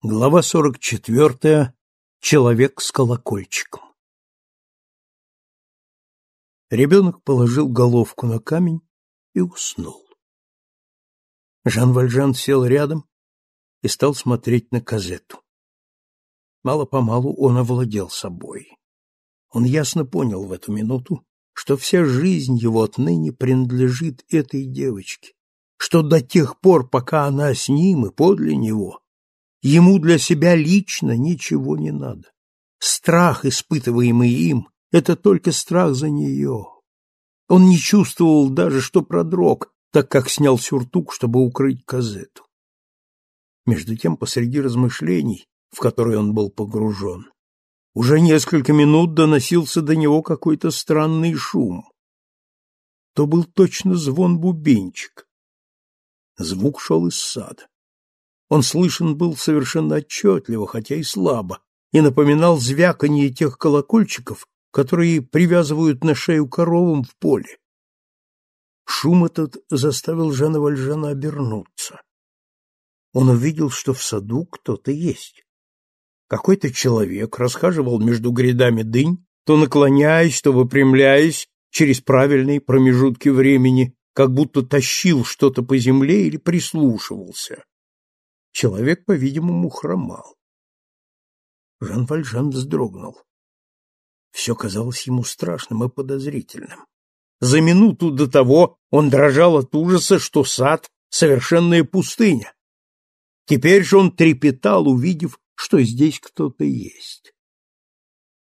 Глава сорок четвертая. Человек с колокольчиком. Ребенок положил головку на камень и уснул. Жан Вальжан сел рядом и стал смотреть на казету. Мало-помалу он овладел собой. Он ясно понял в эту минуту, что вся жизнь его отныне принадлежит этой девочке, что до тех пор, пока она с ним и подле него, Ему для себя лично ничего не надо. Страх, испытываемый им, это только страх за нее. Он не чувствовал даже, что продрог, так как снял сюртук, чтобы укрыть казету. Между тем, посреди размышлений, в которые он был погружен, уже несколько минут доносился до него какой-то странный шум. То был точно звон бубенчик. Звук шел из сада. Он слышен был совершенно отчетливо, хотя и слабо, и напоминал звяканье тех колокольчиков, которые привязывают на шею коровам в поле. Шум этот заставил Жана Вальжана обернуться. Он увидел, что в саду кто-то есть. Какой-то человек расхаживал между грядами дынь, то наклоняясь, то выпрямляясь через правильные промежутки времени, как будто тащил что-то по земле или прислушивался. Человек, по-видимому, хромал. Жан Вальжан вздрогнул. Все казалось ему страшным и подозрительным. За минуту до того он дрожал от ужаса, что сад — совершенная пустыня. Теперь же он трепетал, увидев, что здесь кто-то есть.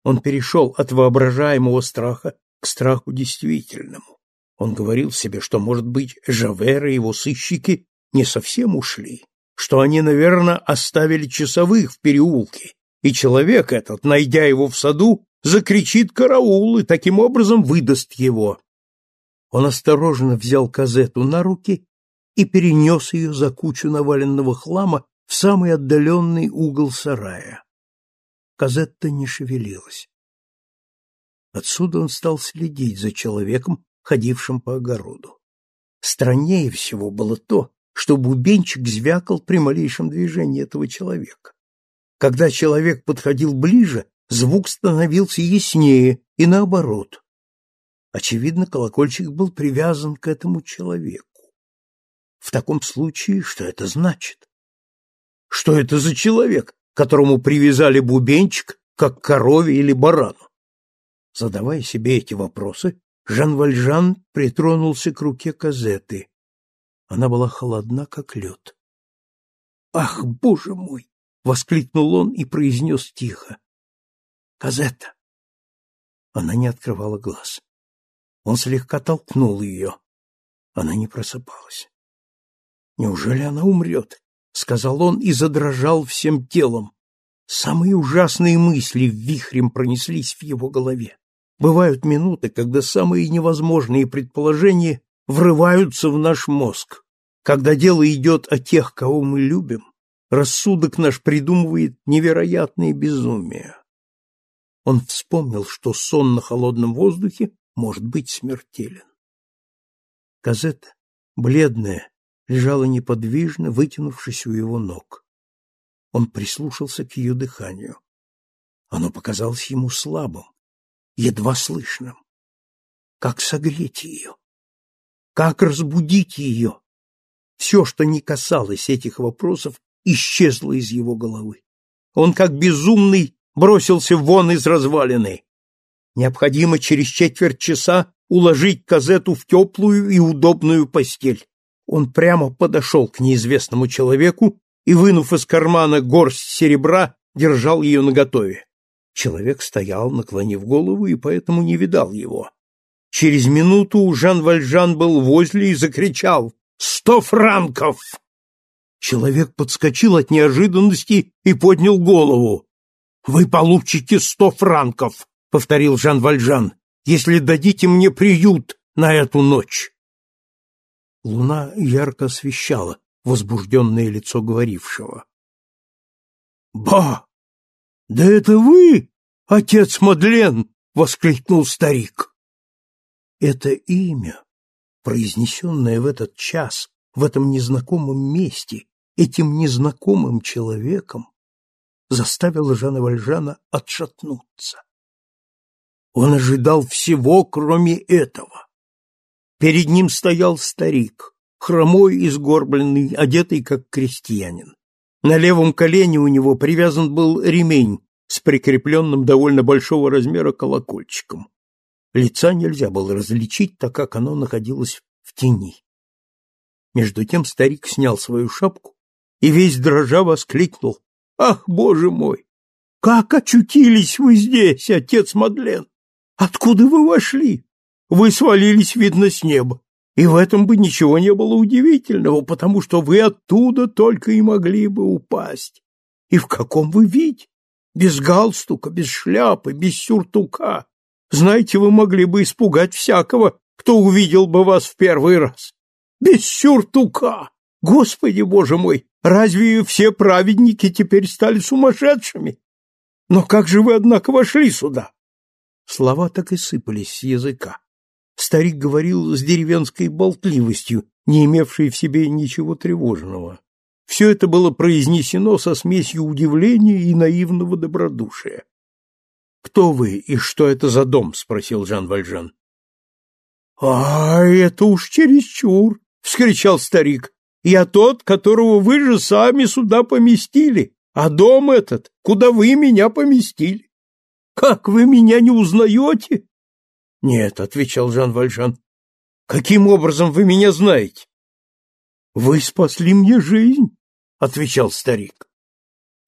Он перешел от воображаемого страха к страху действительному. Он говорил себе, что, может быть, Жавер и его сыщики не совсем ушли, что они, наверное, оставили часовых в переулке, и человек этот, найдя его в саду, закричит «караул» и таким образом выдаст его. Он осторожно взял казету на руки и перенес ее за кучу наваленного хлама в самый отдаленный угол сарая. Казетта не шевелилась. Отсюда он стал следить за человеком, ходившим по огороду. Страннее всего было то, что бубенчик звякал при малейшем движении этого человека. Когда человек подходил ближе, звук становился яснее и наоборот. Очевидно, колокольчик был привязан к этому человеку. В таком случае, что это значит? Что это за человек, которому привязали бубенчик, как корове или барану? Задавая себе эти вопросы, Жан Вальжан притронулся к руке Казеты. Она была холодна, как лед. «Ах, боже мой!» — воскликнул он и произнес тихо. «Казетта!» Она не открывала глаз. Он слегка толкнул ее. Она не просыпалась. «Неужели она умрет?» — сказал он и задрожал всем телом. Самые ужасные мысли вихрем пронеслись в его голове. Бывают минуты, когда самые невозможные предположения врываются в наш мозг. Когда дело идет о тех, кого мы любим, рассудок наш придумывает невероятные безумия. Он вспомнил, что сон на холодном воздухе может быть смертелен. Казета, бледная, лежала неподвижно, вытянувшись у его ног. Он прислушался к ее дыханию. Оно показалось ему слабым, едва слышным. Как согреть ее? Как разбудить ее? Все, что не касалось этих вопросов, исчезло из его головы. Он, как безумный, бросился вон из развалины. Необходимо через четверть часа уложить Казету в теплую и удобную постель. Он прямо подошел к неизвестному человеку и, вынув из кармана горсть серебра, держал ее наготове. Человек стоял, наклонив голову, и поэтому не видал его. Через минуту Жан Вальжан был возле и закричал «Сто франков!». Человек подскочил от неожиданности и поднял голову. «Вы получите сто франков», — повторил Жан Вальжан, «если дадите мне приют на эту ночь». Луна ярко освещала возбужденное лицо говорившего. «Ба! Да это вы, отец Мадлен!» — воскликнул старик. Это имя, произнесенное в этот час, в этом незнакомом месте, этим незнакомым человеком, заставило Жана Вальжана отшатнуться. Он ожидал всего, кроме этого. Перед ним стоял старик, хромой и сгорбленный, одетый как крестьянин. На левом колене у него привязан был ремень с прикрепленным довольно большого размера колокольчиком. Лица нельзя было различить, так как оно находилось в тени. Между тем старик снял свою шапку и весь дрожа воскликнул. «Ах, боже мой! Как очутились вы здесь, отец Мадлен? Откуда вы вошли? Вы свалились, видно, с неба. И в этом бы ничего не было удивительного, потому что вы оттуда только и могли бы упасть. И в каком вы виде? Без галстука, без шляпы, без сюртука. Знаете, вы могли бы испугать всякого, кто увидел бы вас в первый раз. Без сюртука! Господи, боже мой, разве все праведники теперь стали сумасшедшими? Но как же вы, однако, вошли сюда? Слова так и сыпались с языка. Старик говорил с деревенской болтливостью, не имевшей в себе ничего тревожного. Все это было произнесено со смесью удивления и наивного добродушия. «Кто вы и что это за дом?» — спросил Жан Вальжан. «А, это уж чересчур!» — вскричал старик. «Я тот, которого вы же сами сюда поместили, а дом этот, куда вы меня поместили. Как вы меня не узнаете?» «Нет», — отвечал Жан Вальжан. «Каким образом вы меня знаете?» «Вы спасли мне жизнь», — отвечал старик.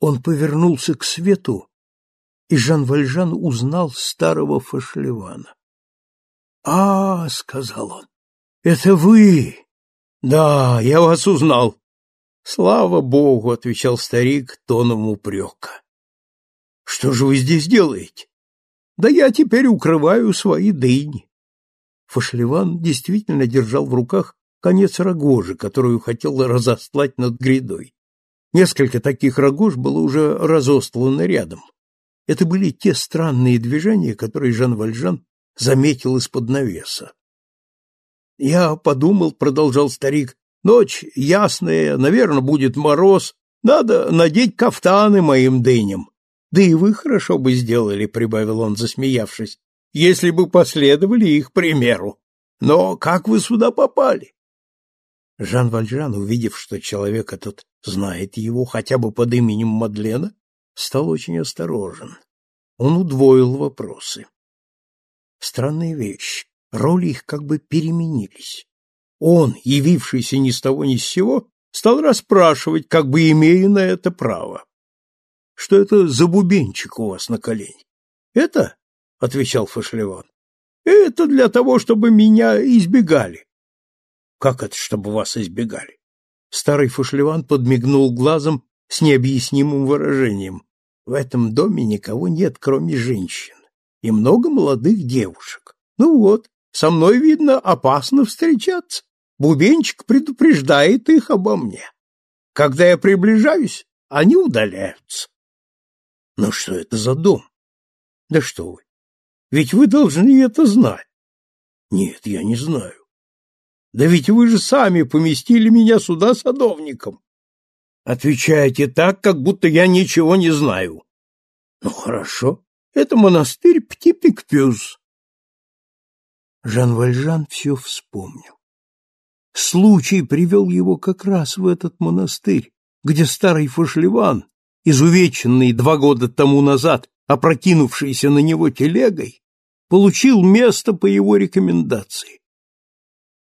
Он повернулся к свету, и Жан Вальжан узнал старого Фашлевана. «А, — сказал он, — это вы! Да, я вас узнал!» «Слава Богу!» — отвечал старик тоном упрека. «Что же вы здесь делаете?» Да я теперь укрываю свои дыни. Фашливан действительно держал в руках конец рогожи, которую хотел разостлать над грядой. Несколько таких рогож было уже разостлано рядом. Это были те странные движения, которые Жан Вальжан заметил из-под навеса. «Я подумал», — продолжал старик, — «ночь ясная, наверное, будет мороз, надо надеть кафтаны моим дыням. Да и вы хорошо бы сделали, прибавил он, засмеявшись, если бы последовали их примеру. Но как вы сюда попали? Жан Вальжан, увидев, что человек этот знает его хотя бы под именем Мадлена, стал очень осторожен. Он удвоил вопросы. Странная вещь. Роли их как бы переменились. Он, явившийся ни с того ни с сего, стал расспрашивать, как бы имея на это право. Что это за бубенчик у вас на колене? Это, отвечал Фашлеван. Это для того, чтобы меня избегали. Как это, чтобы вас избегали? Старый Фашлеван подмигнул глазом с необъяснимым выражением. В этом доме никого нет, кроме женщин, и много молодых девушек. Ну вот, со мной, видно, опасно встречаться. Бубенчик предупреждает их обо мне. Когда я приближаюсь, они удаляются. Но что это за дом? Да что вы! Ведь вы должны это знать. Нет, я не знаю. Да ведь вы же сами поместили меня сюда садовником. Отвечаете так, как будто я ничего не знаю. Ну, хорошо. Это монастырь Птипик-Пюз. Жан Вальжан все вспомнил. Случай привел его как раз в этот монастырь, где старый Фашливан, изувеченный два года тому назад опрокинувшийся на него телегой, получил место по его рекомендации.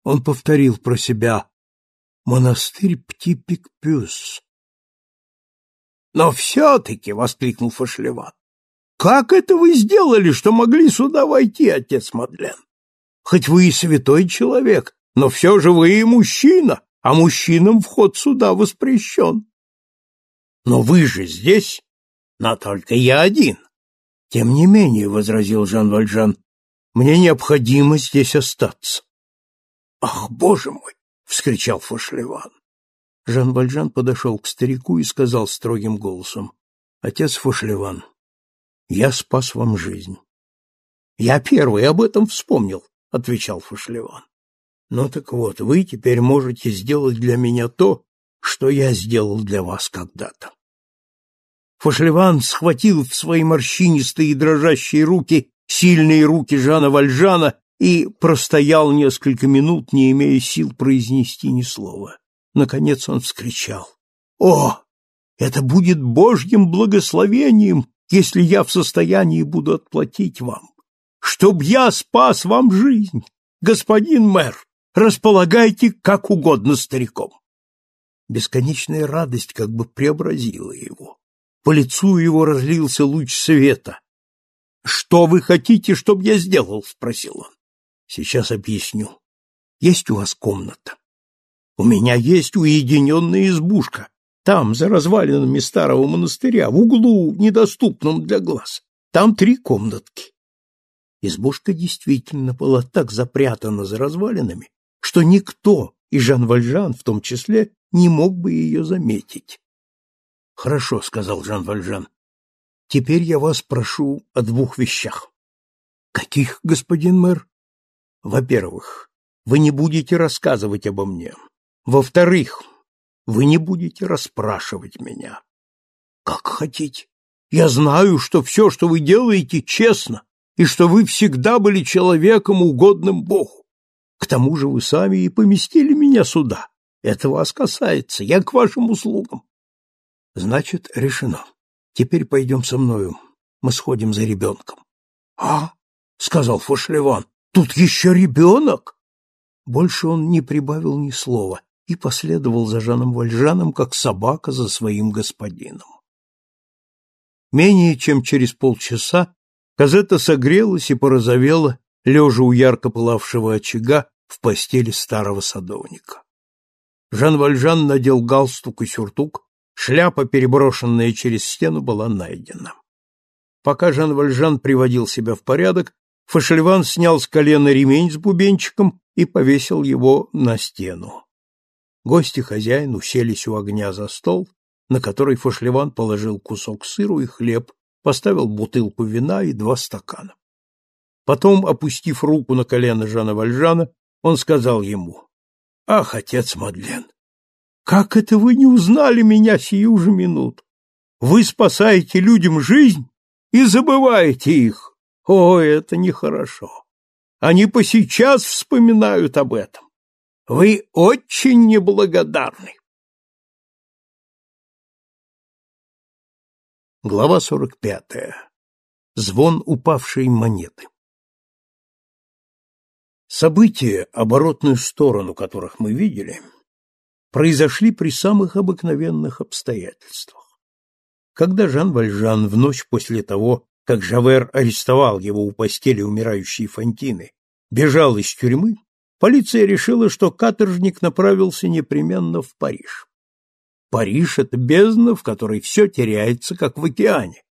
Он повторил про себя «Монастырь Птипик-Пюс». «Но все-таки!» — воскликнул Фашлеван. «Как это вы сделали, что могли сюда войти, отец Мадлен? Хоть вы и святой человек, но все же вы и мужчина, а мужчинам вход сюда воспрещен. Но вы же здесь, но только я один. Тем не менее, — возразил Жан Вальжан, — мне необходимо здесь остаться. Ах, боже мой! — вскричал Фошлеван. Жан Вальжан подошел к старику и сказал строгим голосом, — Отец Фошлеван, я спас вам жизнь. — Я первый об этом вспомнил, — отвечал Фошлеван. — Ну так вот, вы теперь можете сделать для меня то, что я сделал для вас когда-то. Фошлеван схватил в свои морщинистые и дрожащие руки сильные руки Жана Вальжана и простоял несколько минут, не имея сил произнести ни слова. Наконец он вскричал. «О, это будет Божьим благословением, если я в состоянии буду отплатить вам. Чтоб я спас вам жизнь, господин мэр, располагайте как угодно стариком». Бесконечная радость как бы преобразила его. По лицу его разлился луч света. «Что вы хотите, чтобы я сделал?» — спросил он. «Сейчас объясню. Есть у вас комната? У меня есть уединенная избушка. Там, за развалинами старого монастыря, в углу, недоступном для глаз. Там три комнатки. Избушка действительно была так запрятана за развалинами, что никто, и Жан Вальжан в том числе, не мог бы ее заметить. — Хорошо, — сказал Жан Вальжан. — Теперь я вас прошу о двух вещах. — Каких, господин мэр? — Во-первых, вы не будете рассказывать обо мне. Во-вторых, вы не будете расспрашивать меня. Как хотите. Я знаю, что все, что вы делаете, честно, и что вы всегда были человеком, угодным Богу. К тому же вы сами и поместили меня сюда. Это вас касается, я к вашим услугам. Значит, решено. Теперь пойдем со мною. Мы сходим за ребенком. — А? — сказал Фошлеван. — Тут еще ребенок? Больше он не прибавил ни слова, и последовал за Жаном Вальжаном, как собака за своим господином. Менее чем через полчаса Казета согрелась и порозовела, лежа у ярко пылавшего очага в постели старого садовника. Жан Вальжан надел галстук и сюртук, шляпа, переброшенная через стену, была найдена. Пока Жан Вальжан приводил себя в порядок, Фашельван снял с колена ремень с бубенчиком и повесил его на стену. Гости хозяин уселись у огня за стол, на который Фошлеван положил кусок сыру и хлеб, поставил бутылку вина и два стакана. Потом, опустив руку на колено Жана Вальжана, он сказал ему, «Ах, отец Мадлен, как это вы не узнали меня сию же минуту? Вы спасаете людям жизнь и забываете их. О, это нехорошо. Они по сейчас вспоминают об этом. Вы очень неблагодарны. Глава сорок пятая. Звон упавшей монеты. События, оборотную сторону которых мы видели, произошли при самых обыкновенных обстоятельствах. Когда Жан Вальжан в ночь после того, как Жавер арестовал его у постели умирающей Фонтины, бежал из тюрьмы, полиция решила, что каторжник направился непременно в Париж. Париж — это бездна, в которой все теряется, как в океане.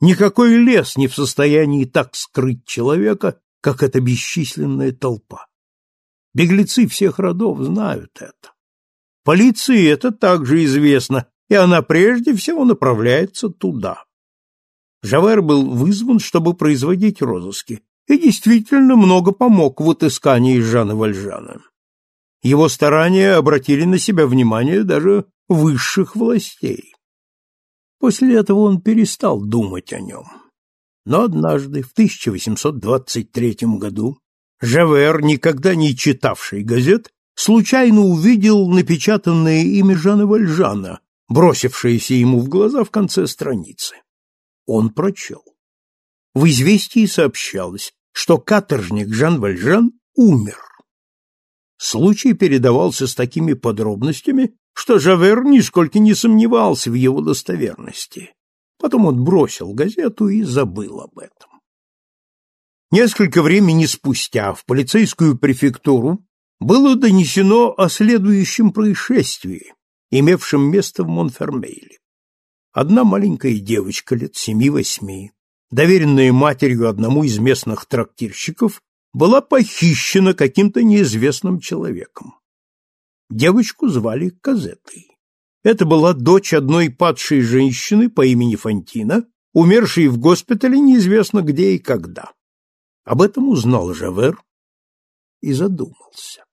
Никакой лес не в состоянии так скрыть человека, как эта бесчисленная толпа. Беглецы всех родов знают это. Полиции это также известно, и она прежде всего направляется туда. Жавер был вызван, чтобы производить розыски, и действительно много помог в отыскании Жана Вальжана. Его старания обратили на себя внимание даже высших властей. После этого он перестал думать о нем. Но однажды, в 1823 году, Жавер, никогда не читавший газет, случайно увидел напечатанное имя Жана Вальжана, бросившееся ему в глаза в конце страницы. Он прочел. В известии сообщалось, что каторжник Жан Вальжан умер. Случай передавался с такими подробностями, что Жавер нисколько не сомневался в его достоверности. Потом он бросил газету и забыл об этом. Несколько времени спустя в полицейскую префектуру было донесено о следующем происшествии, имевшем место в Монфермейле. Одна маленькая девочка лет семи-восьми доверенная матерью одному из местных трактирщиков, была похищена каким-то неизвестным человеком. Девочку звали Казетой. Это была дочь одной падшей женщины по имени Фантина, умершей в госпитале неизвестно где и когда. Об этом узнал Жавер и задумался.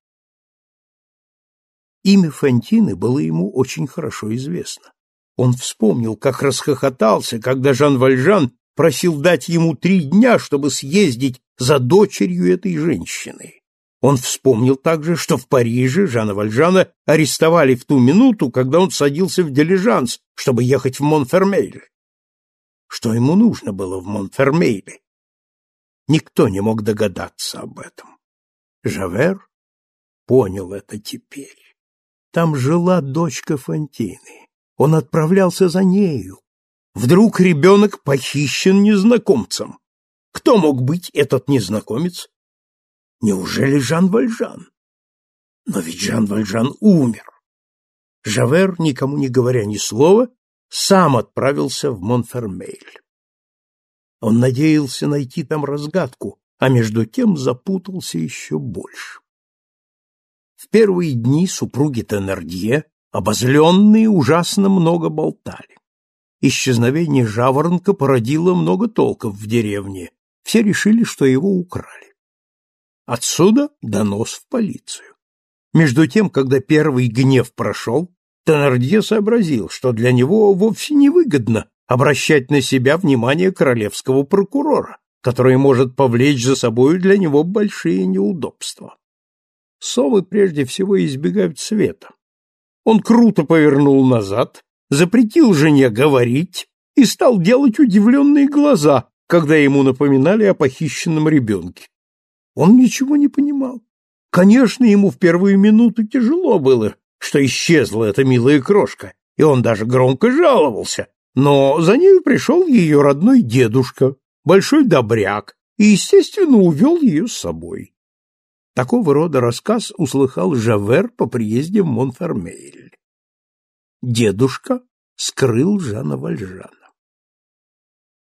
Имя Фантины было ему очень хорошо известно. Он вспомнил, как расхохотался, когда Жан Вальжан просил дать ему три дня, чтобы съездить за дочерью этой женщины. Он вспомнил также, что в Париже Жана Вальжана арестовали в ту минуту, когда он садился в дилижанс, чтобы ехать в Монфермейль. Что ему нужно было в Монфермейле? Никто не мог догадаться об этом. Жавер понял это теперь. Там жила дочка Фонтины. Он отправлялся за нею. Вдруг ребенок похищен незнакомцем. Кто мог быть этот незнакомец? Неужели Жан Вальжан? Но ведь Жан Вальжан умер. Жавер, никому не говоря ни слова, сам отправился в Монфермейль. Он надеялся найти там разгадку, а между тем запутался еще больше. В первые дни супруги Теннердье Обозленные ужасно много болтали. Исчезновение жаворонка породило много толков в деревне. Все решили, что его украли. Отсюда донос в полицию. Между тем, когда первый гнев прошел, Теннердье сообразил, что для него вовсе невыгодно обращать на себя внимание королевского прокурора, который может повлечь за собою для него большие неудобства. Совы прежде всего избегают света, он круто повернул назад, запретил жене говорить и стал делать удивленные глаза, когда ему напоминали о похищенном ребенке. Он ничего не понимал. Конечно, ему в первую минуту тяжело было, что исчезла эта милая крошка, и он даже громко жаловался, но за нею пришел ее родной дедушка, большой добряк, и, естественно, увел ее с собой. Такого рода рассказ услыхал Жавер по приезде в Монфермейль. Дедушка скрыл Жана Вальжана.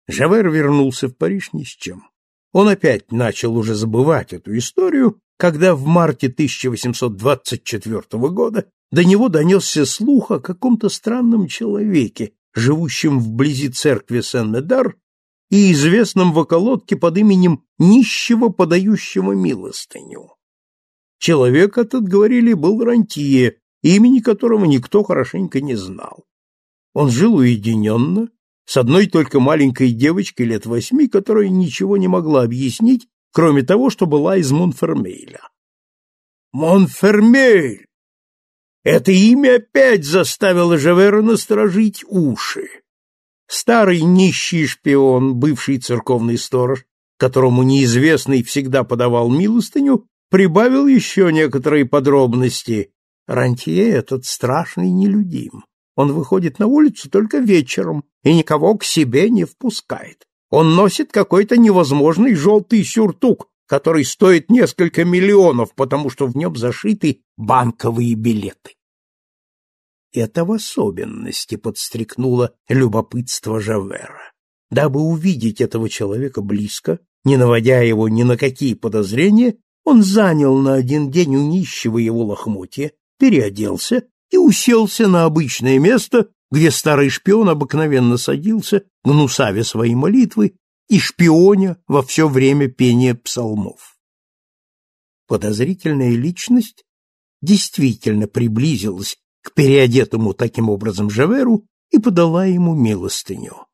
Жавер вернулся в Париж ни с чем. Он опять начал уже забывать эту историю, когда в марте 1824 года до него донесся слух о каком-то странном человеке, живущем вблизи церкви Сен-Медар и известном в околотке под именем нищего, подающего милостыню. Человек этот, говорили, был рантье, имени которого никто хорошенько не знал. Он жил уединенно, с одной только маленькой девочкой лет восьми, которая ничего не могла объяснить, кроме того, что была из Монфермейля. Монфермейль! Это имя опять заставило Жавера насторожить уши. Старый нищий шпион, бывший церковный сторож, которому неизвестный всегда подавал милостыню, прибавил еще некоторые подробности. Рантье этот страшный нелюдим. Он выходит на улицу только вечером и никого к себе не впускает. Он носит какой-то невозможный желтый сюртук, который стоит несколько миллионов, потому что в нем зашиты банковые билеты. Это в особенности подстрекнуло любопытство Жавера. Дабы увидеть этого человека близко, не наводя его ни на какие подозрения, он занял на один день у нищего его лохмотья, переоделся и уселся на обычное место, где старый шпион обыкновенно садился, гнусавя свои молитвы и шпионя во все время пения псалмов. Подозрительная личность действительно приблизилась к переодетому таким образом Жаверу и подала ему милостыню.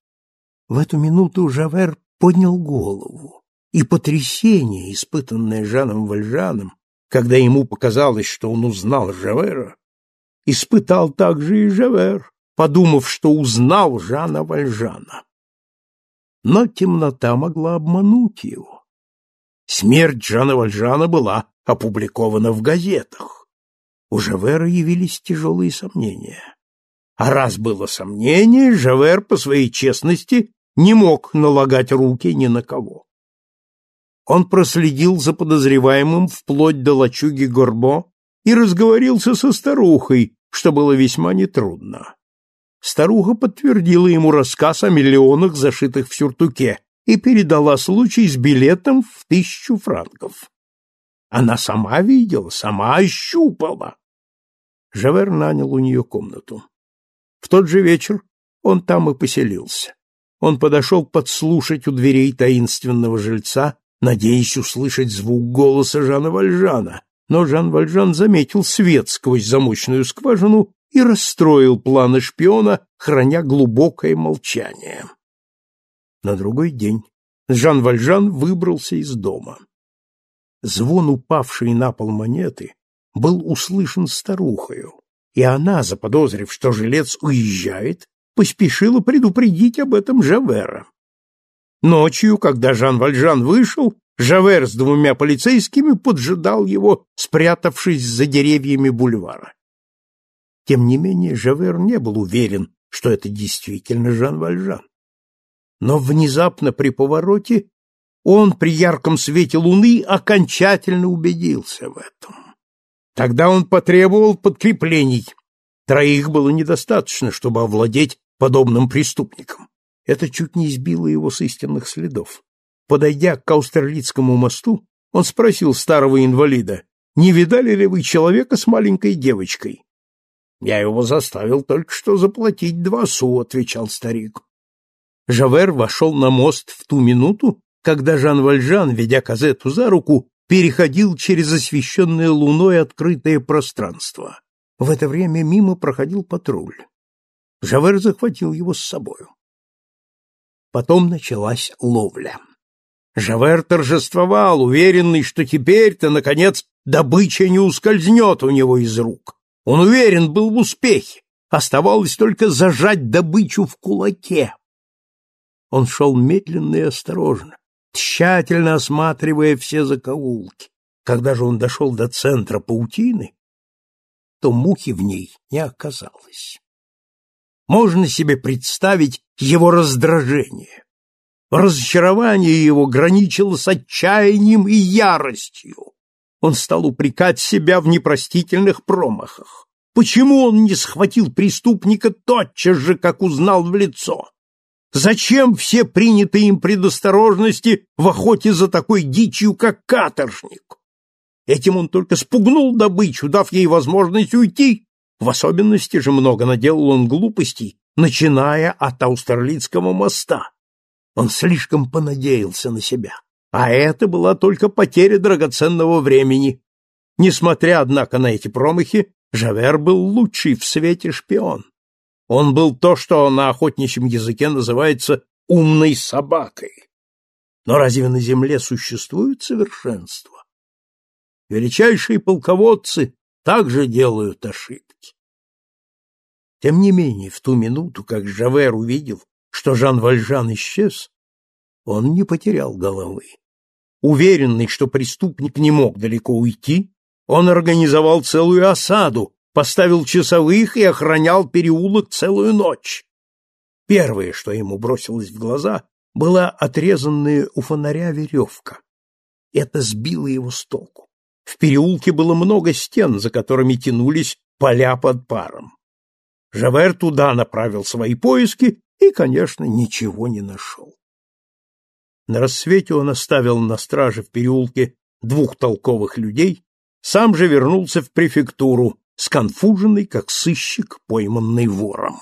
В эту минуту Жавер поднял голову и потрясение, испытанное Жаном Вальжаном, когда ему показалось, что он узнал Жавера, испытал также и Жавер, подумав, что узнал Жана Вальжана. Но темнота могла обмануть его. Смерть Жана Вальжана была опубликована в газетах. У Жавера явились тяжелые сомнения. А раз было сомнение, Жавер по своей честности не мог налагать руки ни на кого. Он проследил за подозреваемым вплоть до лачуги Горбо и разговорился со старухой, что было весьма нетрудно. Старуха подтвердила ему рассказ о миллионах, зашитых в сюртуке, и передала случай с билетом в тысячу франков. Она сама видела, сама ощупала. Жавер нанял у нее комнату. В тот же вечер он там и поселился. Он подошел подслушать у дверей таинственного жильца надеясь услышать звук голоса Жана Вальжана, но Жан Вальжан заметил свет сквозь замочную скважину и расстроил планы шпиона, храня глубокое молчание. На другой день Жан Вальжан выбрался из дома. Звон упавшей на пол монеты был услышан старухою, и она, заподозрив, что жилец уезжает, поспешила предупредить об этом Жавера. Ночью, когда Жан Вальжан вышел, Жавер с двумя полицейскими поджидал его, спрятавшись за деревьями бульвара. Тем не менее, Жавер не был уверен, что это действительно Жан Вальжан. Но внезапно при повороте он при ярком свете луны окончательно убедился в этом. Тогда он потребовал подкреплений. Троих было недостаточно, чтобы овладеть подобным преступником. Это чуть не сбило его с истинных следов. Подойдя к Аустерлицкому мосту, он спросил старого инвалида, не видали ли вы человека с маленькой девочкой? Я его заставил только что заплатить два су, отвечал старик. Жавер вошел на мост в ту минуту, когда Жан Вальжан, ведя Казету за руку, переходил через освещенное луной открытое пространство. В это время мимо проходил патруль. Жавер захватил его с собою. Потом началась ловля. Жавер торжествовал, уверенный, что теперь-то, наконец, добыча не ускользнет у него из рук. Он уверен был в успехе. Оставалось только зажать добычу в кулаке. Он шел медленно и осторожно, тщательно осматривая все закоулки. Когда же он дошел до центра паутины, то мухи в ней не оказалось. Можно себе представить его раздражение. Разочарование его граничило с отчаянием и яростью. Он стал упрекать себя в непростительных промахах. Почему он не схватил преступника тотчас же, как узнал в лицо? Зачем все принятые им предосторожности в охоте за такой дичью, как каторжник? Этим он только спугнул добычу, дав ей возможность уйти. В особенности же много наделал он глупостей, начиная от Аустерлицкого моста. Он слишком понадеялся на себя. А это была только потеря драгоценного времени. Несмотря, однако, на эти промахи, Жавер был лучший в свете шпион. Он был то, что на охотничьем языке называется «умной собакой». Но разве на земле существует совершенство? Величайшие полководцы также делают ошибки. Тем не менее, в ту минуту, как Жавер увидел, что Жан Вальжан исчез, он не потерял головы. Уверенный, что преступник не мог далеко уйти, он организовал целую осаду, поставил часовых и охранял переулок целую ночь. Первое, что ему бросилось в глаза, была отрезанная у фонаря веревка. Это сбило его с толку. В переулке было много стен, за которыми тянулись поля под паром. Жавер туда направил свои поиски и, конечно, ничего не нашел. На рассвете он оставил на страже в переулке двух толковых людей, сам же вернулся в префектуру, сконфуженный, как сыщик, пойманный вором.